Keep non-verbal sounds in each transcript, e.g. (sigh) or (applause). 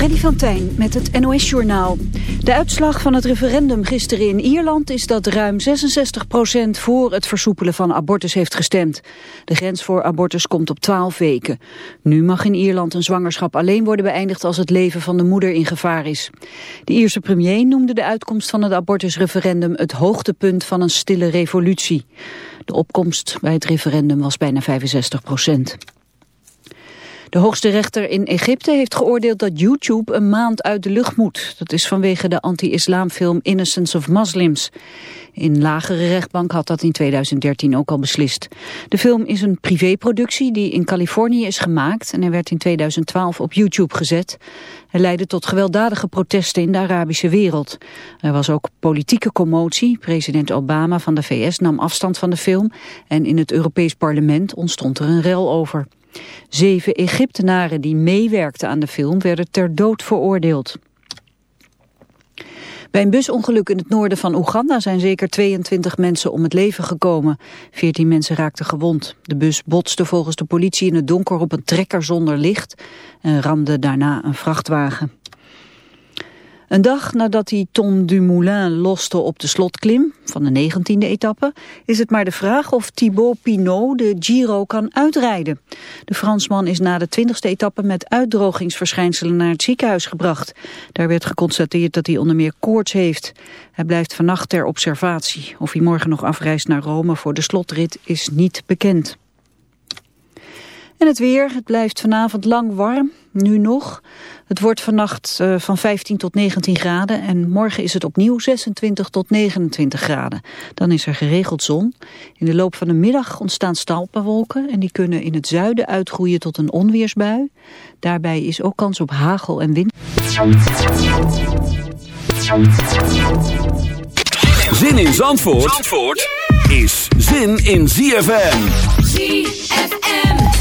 Freddy van Tijn met het NOS-journaal. De uitslag van het referendum gisteren in Ierland is dat ruim 66% voor het versoepelen van abortus heeft gestemd. De grens voor abortus komt op 12 weken. Nu mag in Ierland een zwangerschap alleen worden beëindigd als het leven van de moeder in gevaar is. De Ierse premier noemde de uitkomst van het abortusreferendum het hoogtepunt van een stille revolutie. De opkomst bij het referendum was bijna 65 procent. De hoogste rechter in Egypte heeft geoordeeld dat YouTube een maand uit de lucht moet. Dat is vanwege de anti-islamfilm Innocence of Muslims. In lagere rechtbank had dat in 2013 ook al beslist. De film is een privéproductie die in Californië is gemaakt... en hij werd in 2012 op YouTube gezet. Hij leidde tot gewelddadige protesten in de Arabische wereld. Er was ook politieke commotie. President Obama van de VS nam afstand van de film... en in het Europees Parlement ontstond er een rel over. Zeven Egyptenaren die meewerkten aan de film werden ter dood veroordeeld. Bij een busongeluk in het noorden van Oeganda zijn zeker 22 mensen om het leven gekomen. 14 mensen raakten gewond. De bus botste volgens de politie in het donker op een trekker zonder licht en ramde daarna een vrachtwagen. Een dag nadat hij Tom Dumoulin loste op de slotklim van de 19e etappe... is het maar de vraag of Thibaut Pinot de Giro kan uitrijden. De Fransman is na de 20e etappe met uitdrogingsverschijnselen naar het ziekenhuis gebracht. Daar werd geconstateerd dat hij onder meer koorts heeft. Hij blijft vannacht ter observatie. Of hij morgen nog afreist naar Rome voor de slotrit is niet bekend. En het weer, het blijft vanavond lang warm, nu nog. Het wordt vannacht uh, van 15 tot 19 graden en morgen is het opnieuw 26 tot 29 graden. Dan is er geregeld zon. In de loop van de middag ontstaan stalpenwolken en die kunnen in het zuiden uitgroeien tot een onweersbui. Daarbij is ook kans op hagel en wind. Zin in Zandvoort, Zandvoort is zin in ZFM. ZFM.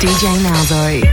DJ Malzo.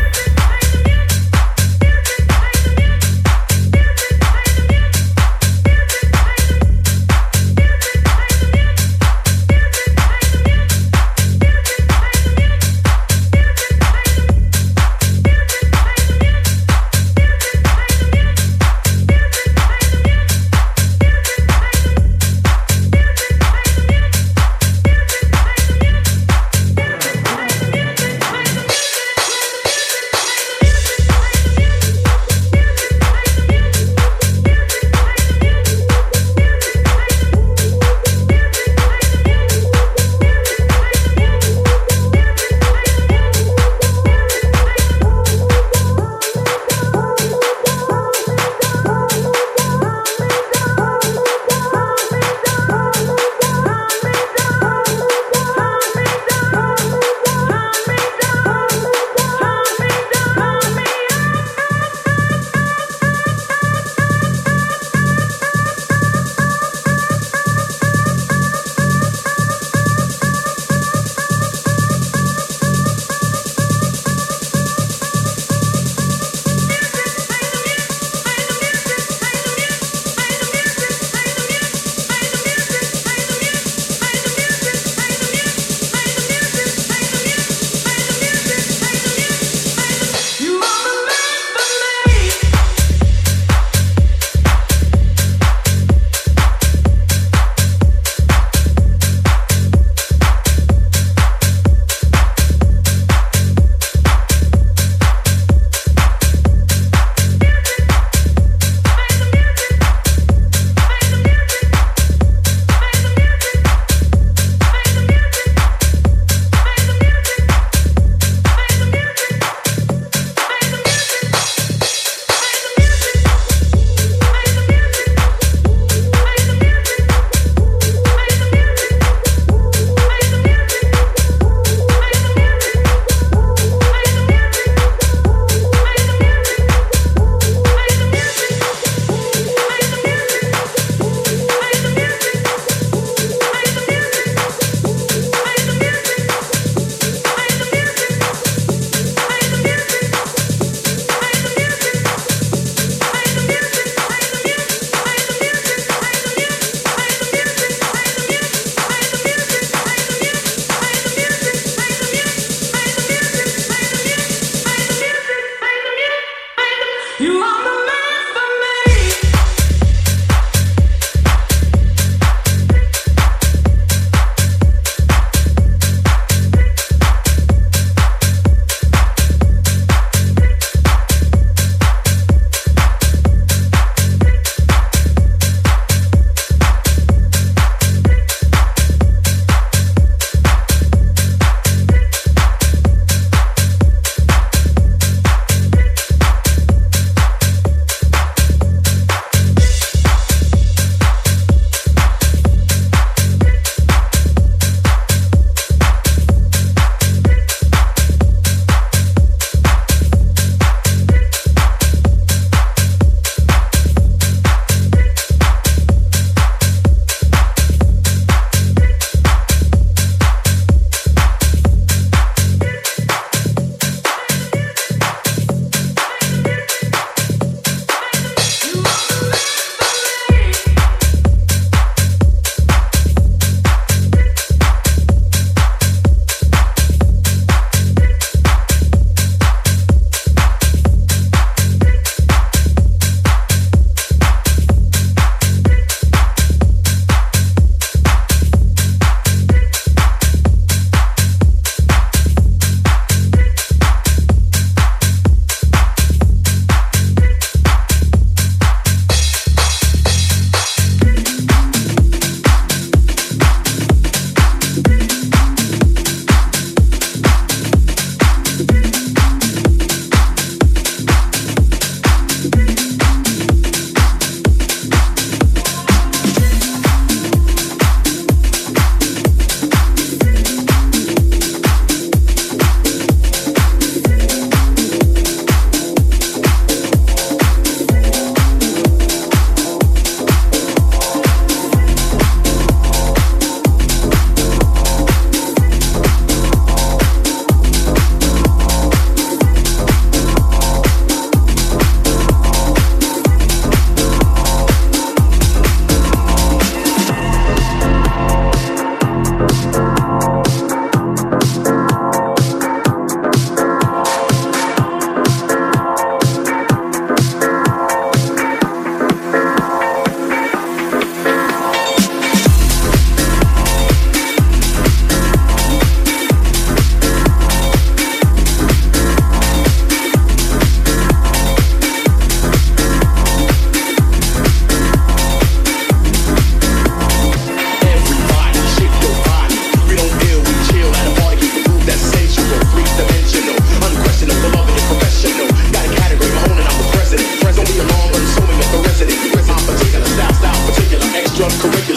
the way you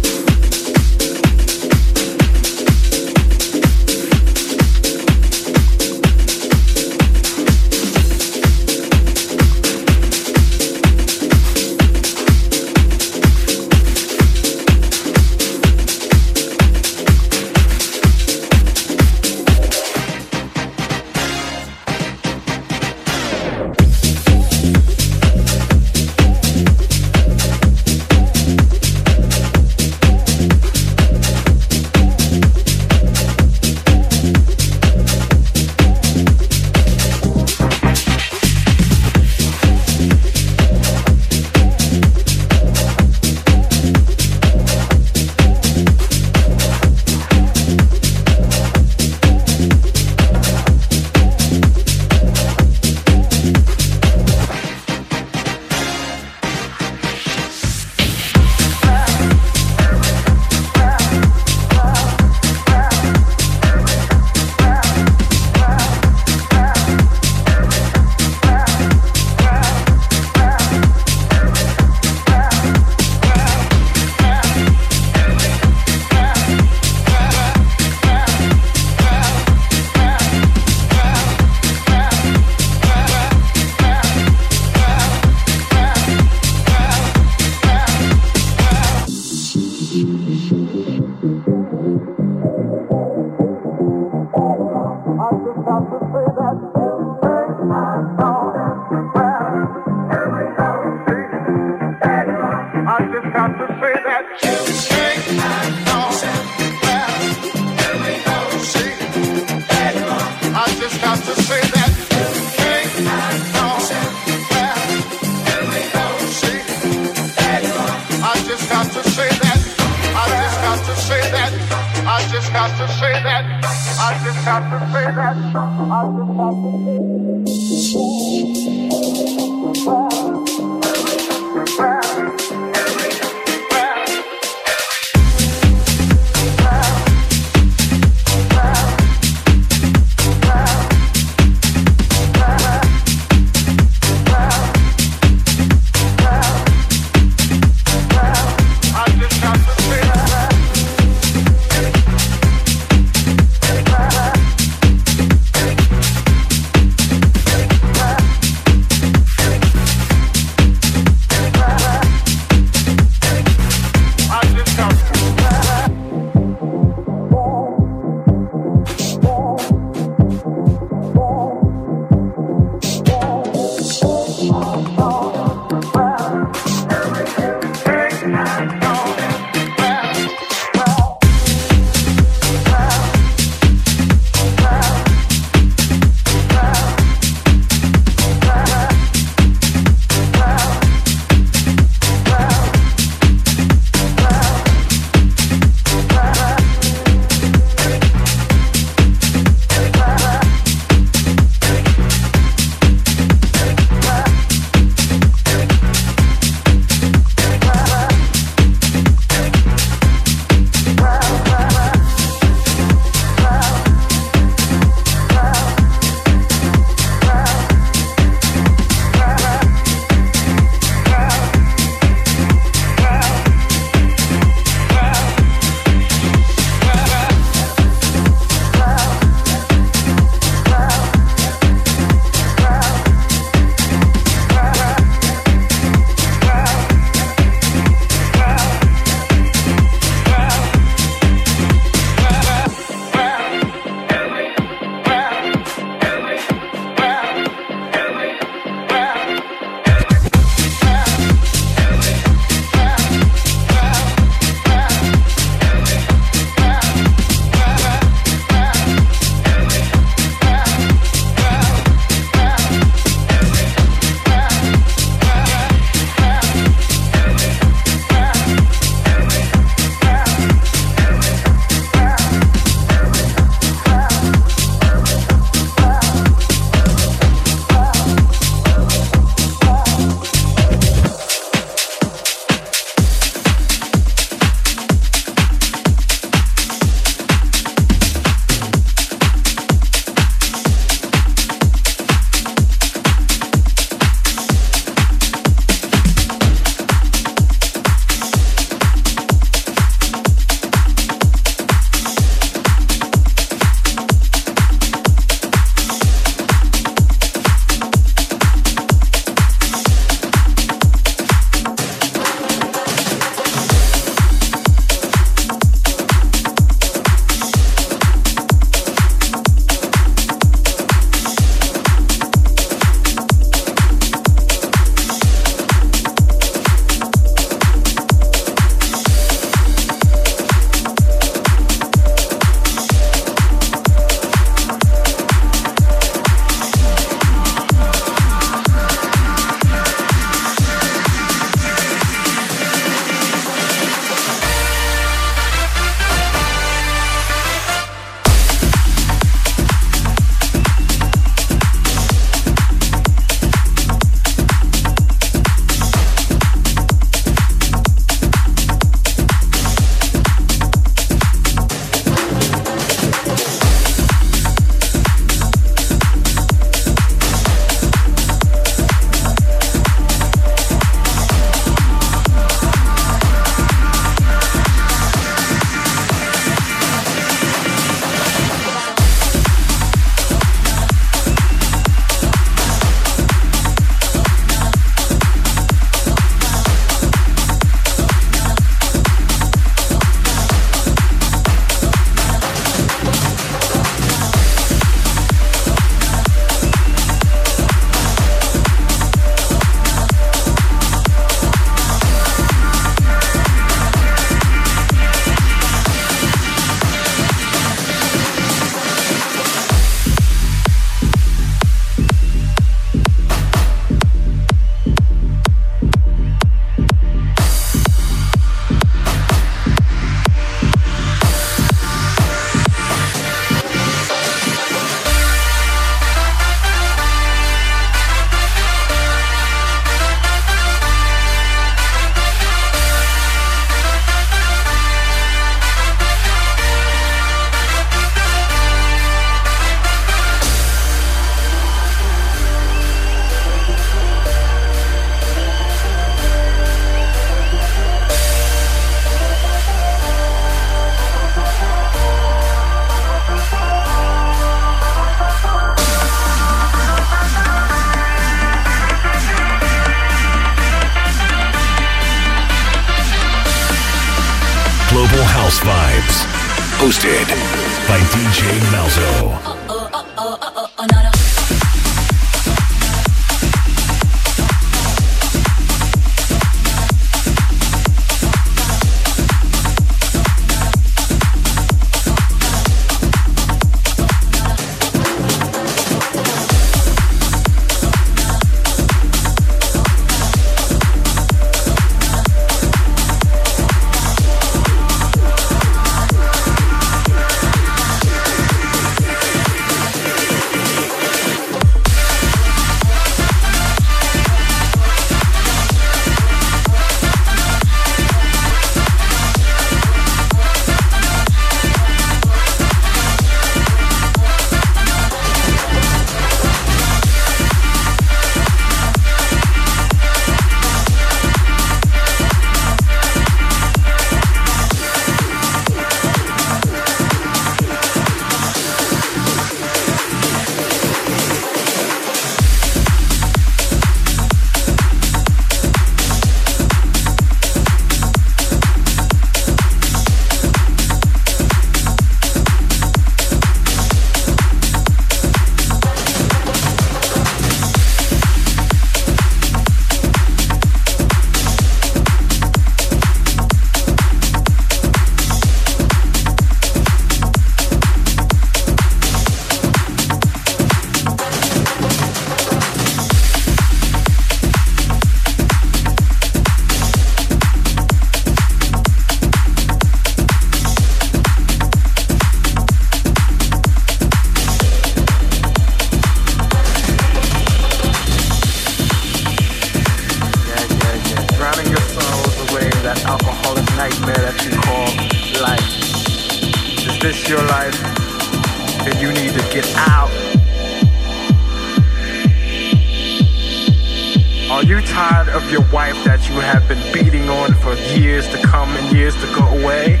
Are you tired of your wife that you have been beating on for years to come and years to go away?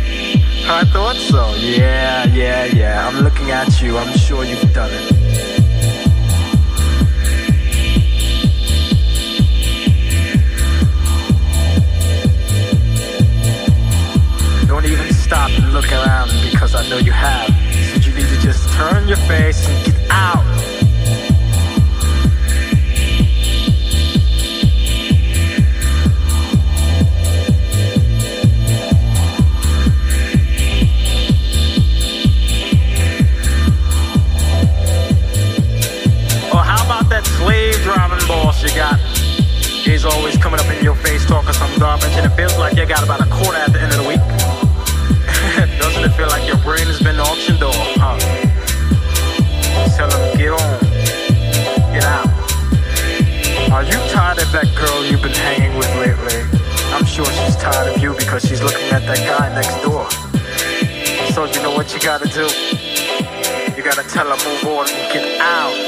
I thought so. Yeah, yeah, yeah. I'm looking at you. I'm sure you've done it. Don't even stop and look around because I know you have. So you need to just turn your face and get out. He's always coming up in your face talking some garbage, and it feels like you got about a quarter at the end of the week. (laughs) Doesn't it feel like your brain has been auctioned off, huh? Tell him, get on, get out. Are you tired of that girl you've been hanging with lately? I'm sure she's tired of you because she's looking at that guy next door. So you know what you gotta do? You gotta tell her move on and get out.